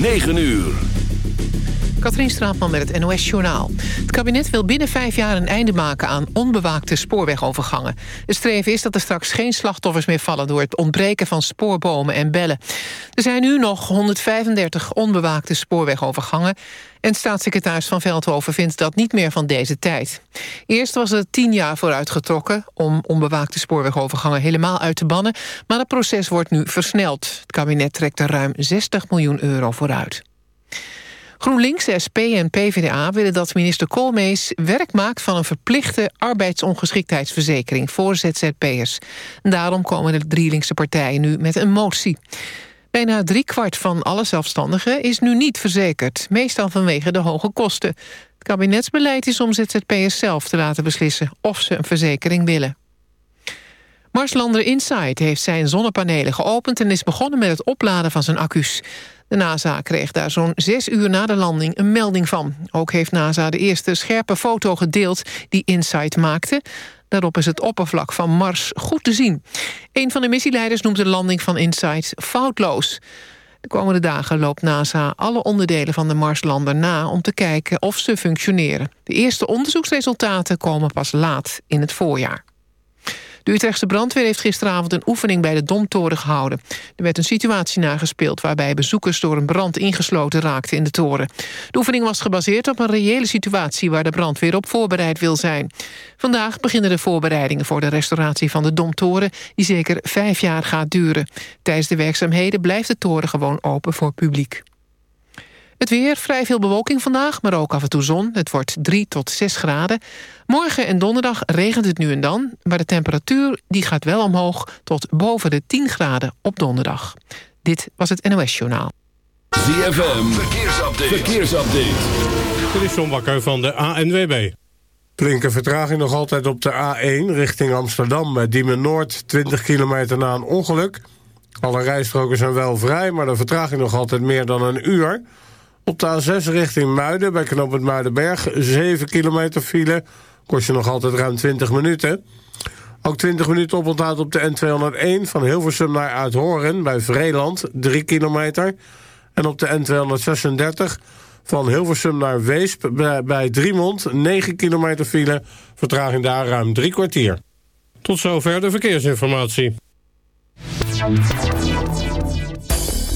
9 uur. Katrien Straatman met het NOS-journaal. Het kabinet wil binnen vijf jaar een einde maken aan onbewaakte spoorwegovergangen. Het streven is dat er straks geen slachtoffers meer vallen... door het ontbreken van spoorbomen en bellen. Er zijn nu nog 135 onbewaakte spoorwegovergangen... en staatssecretaris Van Veldhoven vindt dat niet meer van deze tijd. Eerst was het tien jaar vooruitgetrokken... om onbewaakte spoorwegovergangen helemaal uit te bannen... maar het proces wordt nu versneld. Het kabinet trekt er ruim 60 miljoen euro vooruit. GroenLinks, SP en PvdA willen dat minister Koolmees werk maakt van een verplichte arbeidsongeschiktheidsverzekering voor ZZP'ers. Daarom komen de drie linkse partijen nu met een motie. Bijna driekwart van alle zelfstandigen is nu niet verzekerd, meestal vanwege de hoge kosten. Het kabinetsbeleid is om ZZP'ers zelf te laten beslissen of ze een verzekering willen. Marslander Insight heeft zijn zonnepanelen geopend... en is begonnen met het opladen van zijn accu's. De NASA kreeg daar zo'n zes uur na de landing een melding van. Ook heeft NASA de eerste scherpe foto gedeeld die InSight maakte. Daarop is het oppervlak van Mars goed te zien. Een van de missieleiders noemt de landing van InSight foutloos. De komende dagen loopt NASA alle onderdelen van de Marslander na... om te kijken of ze functioneren. De eerste onderzoeksresultaten komen pas laat in het voorjaar. De Utrechtse brandweer heeft gisteravond een oefening bij de Domtoren gehouden. Er werd een situatie nagespeeld waarbij bezoekers door een brand ingesloten raakten in de toren. De oefening was gebaseerd op een reële situatie waar de brandweer op voorbereid wil zijn. Vandaag beginnen de voorbereidingen voor de restauratie van de Domtoren die zeker vijf jaar gaat duren. Tijdens de werkzaamheden blijft de toren gewoon open voor publiek. Het weer, vrij veel bewolking vandaag, maar ook af en toe zon. Het wordt 3 tot 6 graden. Morgen en donderdag regent het nu en dan... maar de temperatuur die gaat wel omhoog tot boven de 10 graden op donderdag. Dit was het NOS Journaal. ZFM, verkeersupdate. verkeersupdate. Dit is John Bakker van de ANWB. Flinke vertraging nog altijd op de A1 richting Amsterdam... bij Diemen Noord, 20 kilometer na een ongeluk... Alle rijstroken zijn wel vrij, maar de vertraging nog altijd meer dan een uur. Op de A6 richting Muiden, bij knooppunt Muidenberg... 7 kilometer file, kost je nog altijd ruim 20 minuten. Ook 20 minuten oponthoud op de N201 van Hilversum naar Uithoren... bij Vreeland, 3 kilometer. En op de N236 van Hilversum naar Weesp bij, Driemond... 9 kilometer file, vertraging daar ruim drie kwartier. Tot zover de verkeersinformatie.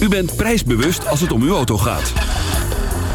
U bent prijsbewust als het om uw auto gaat.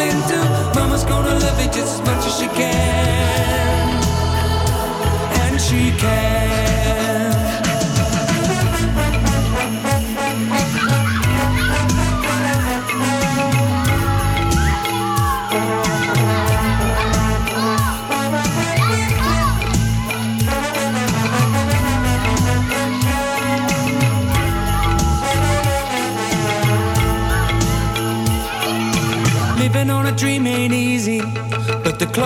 cling to. Mama's gonna love it just as much as she can. And she can.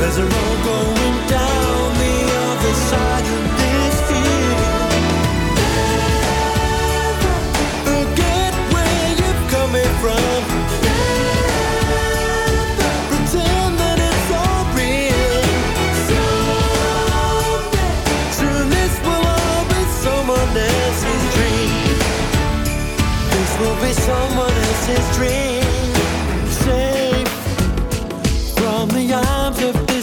There's a road going down the other side of this field. Forget where you're coming from. Pretend that it's all real. Someday, soon this will all be someone else's dream. This will be someone else's dream.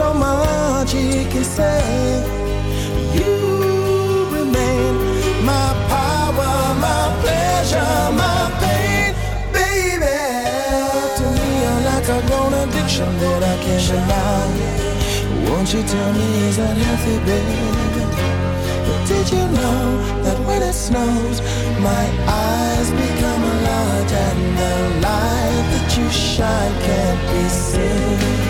so much he can say. You remain my power, my pleasure, my pain, baby. To me, you're like a grown addiction that I can't deny. Won't you tell me is that healthy, baby? But did you know that when it snows, my eyes become a lot, and the light that you shine can't be seen?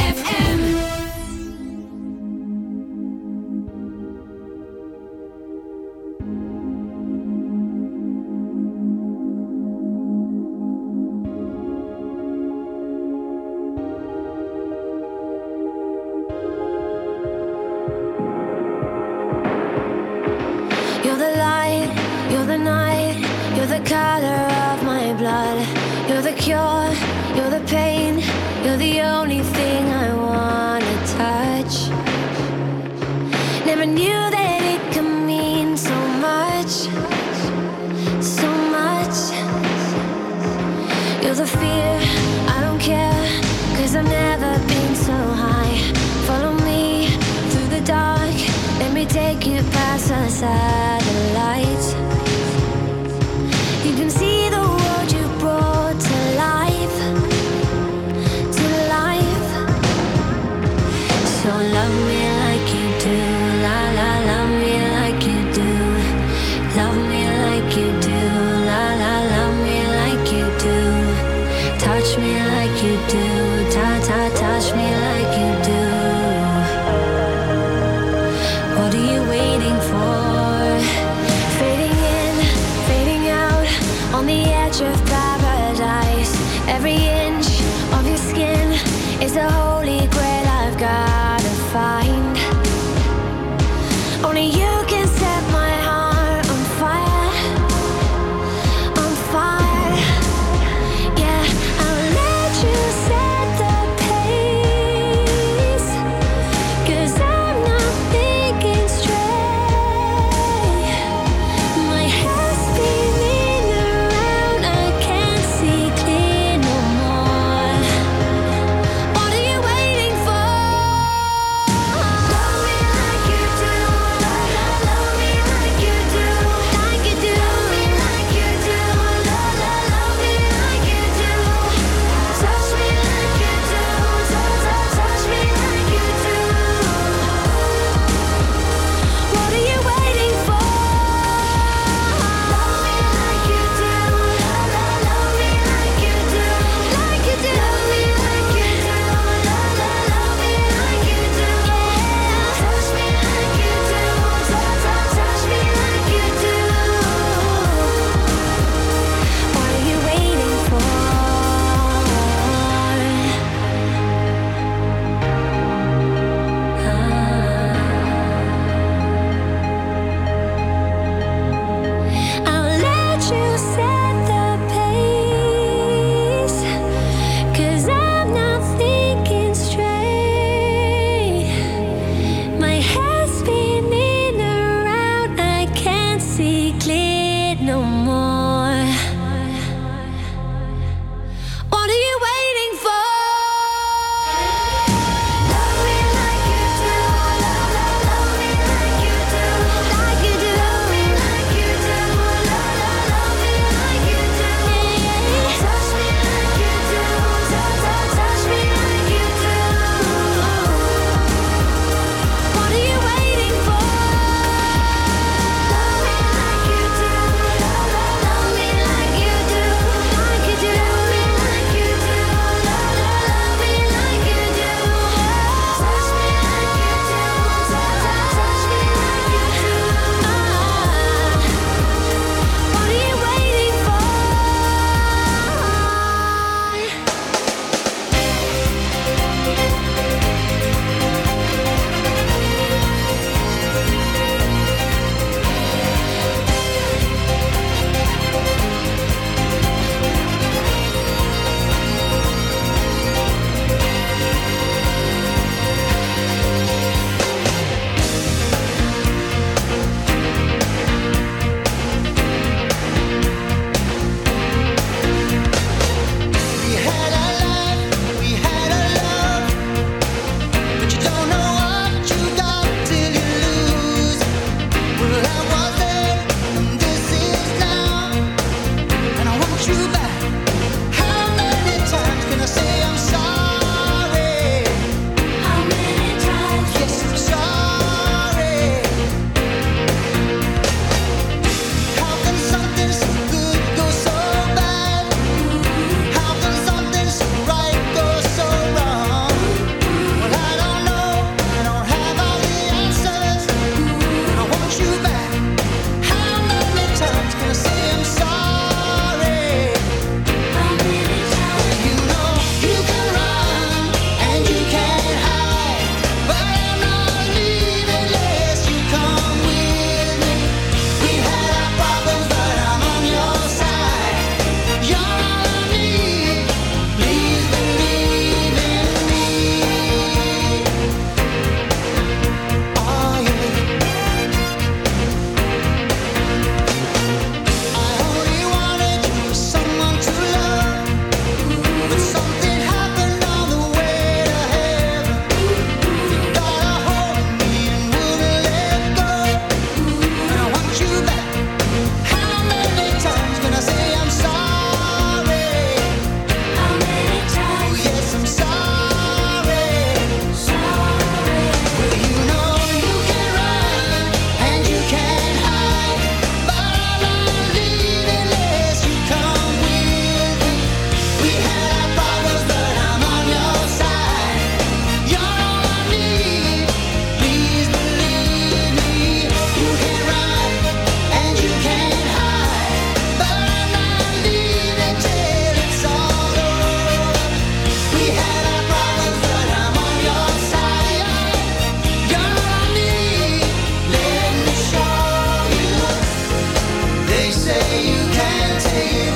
say you can't take it.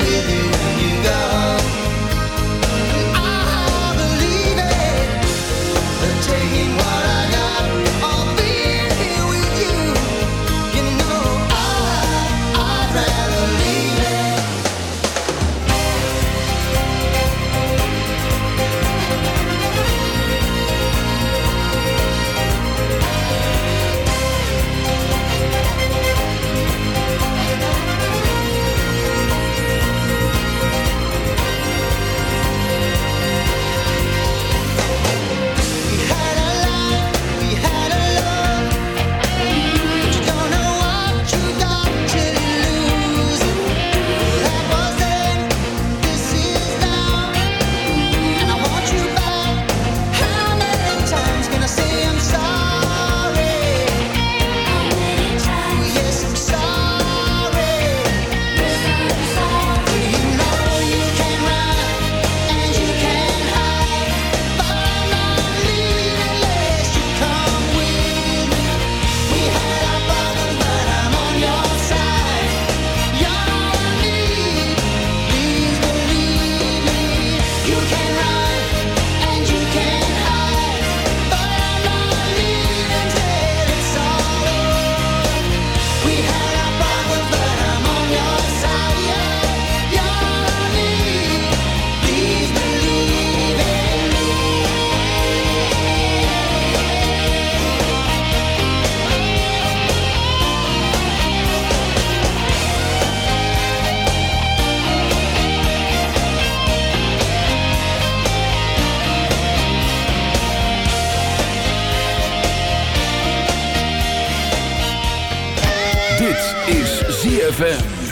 ZFM.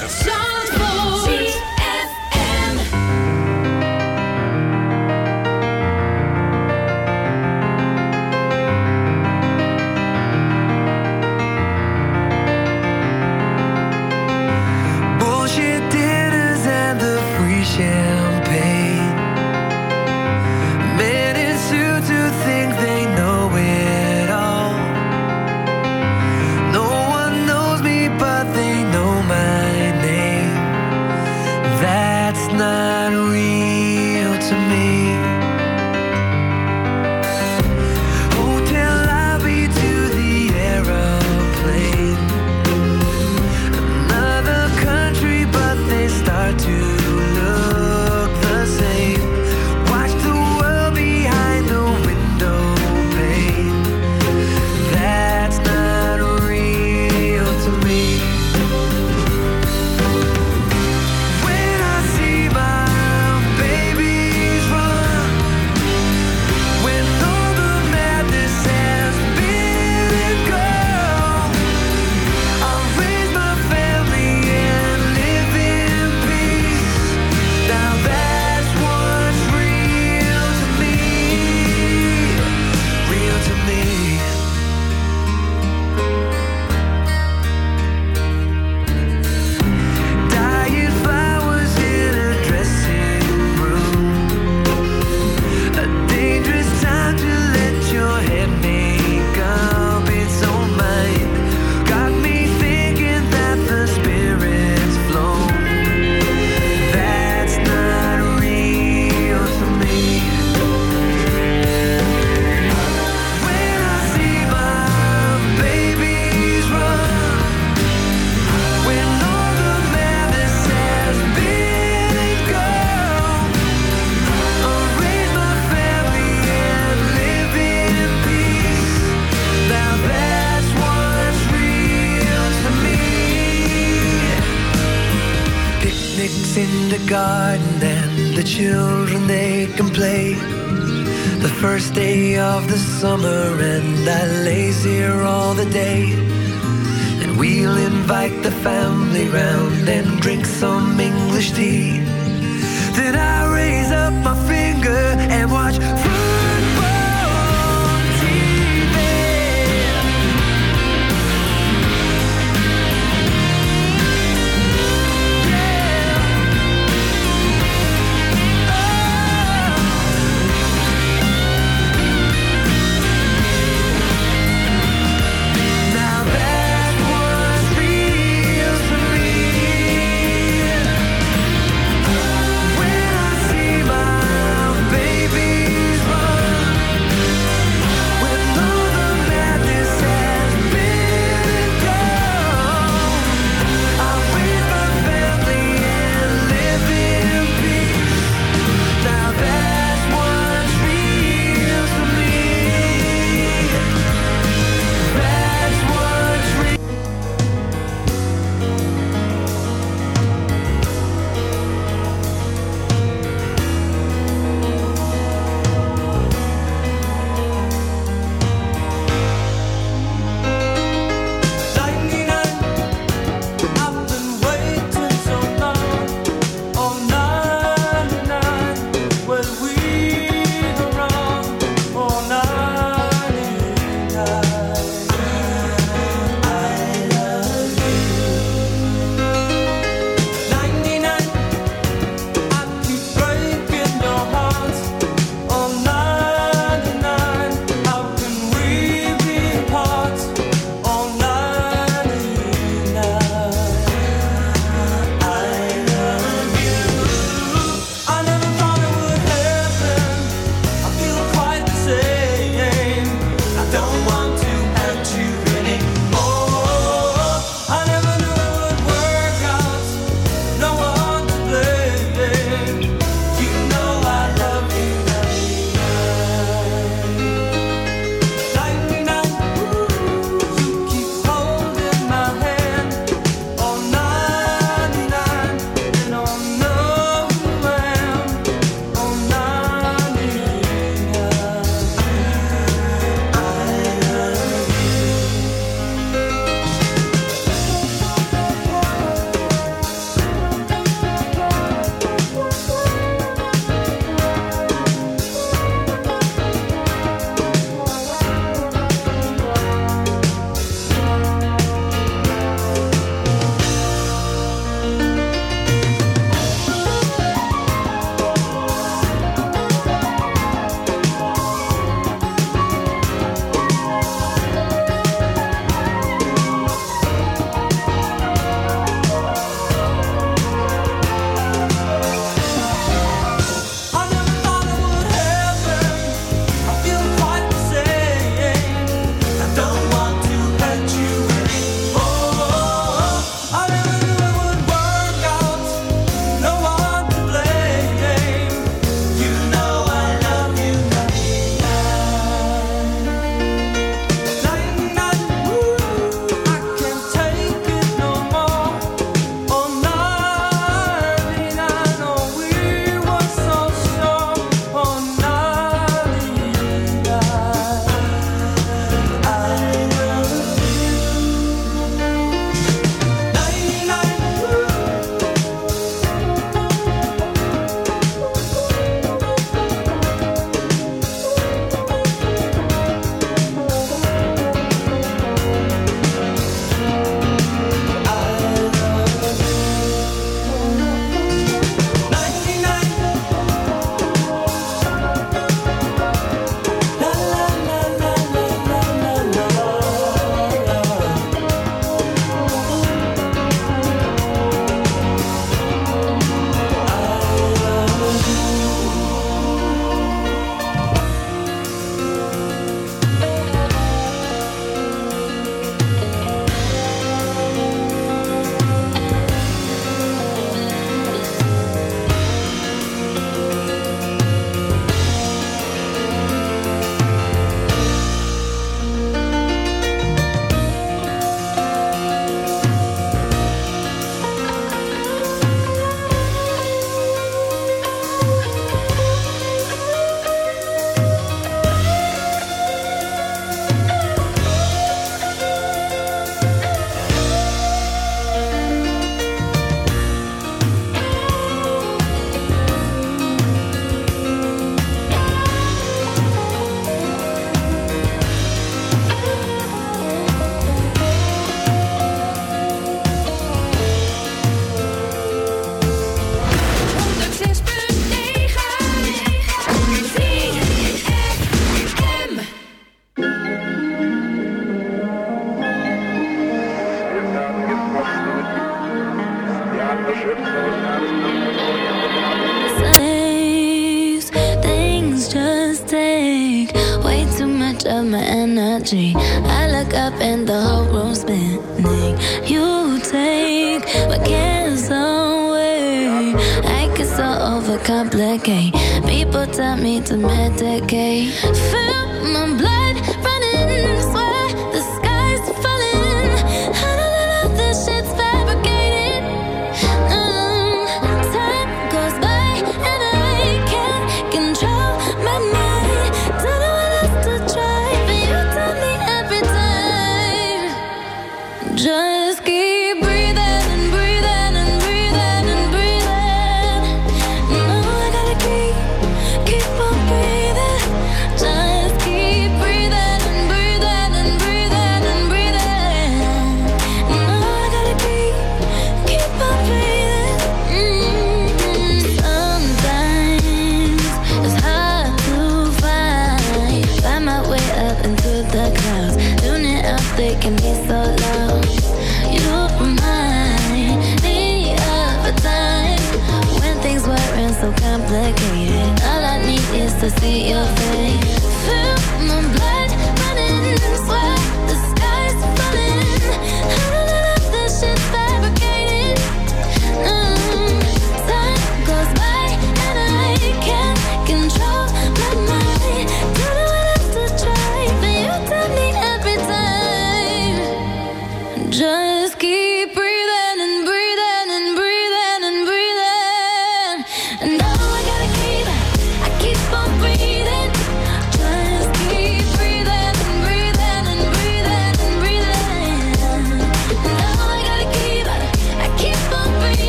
so complicated. All I need is to see your face.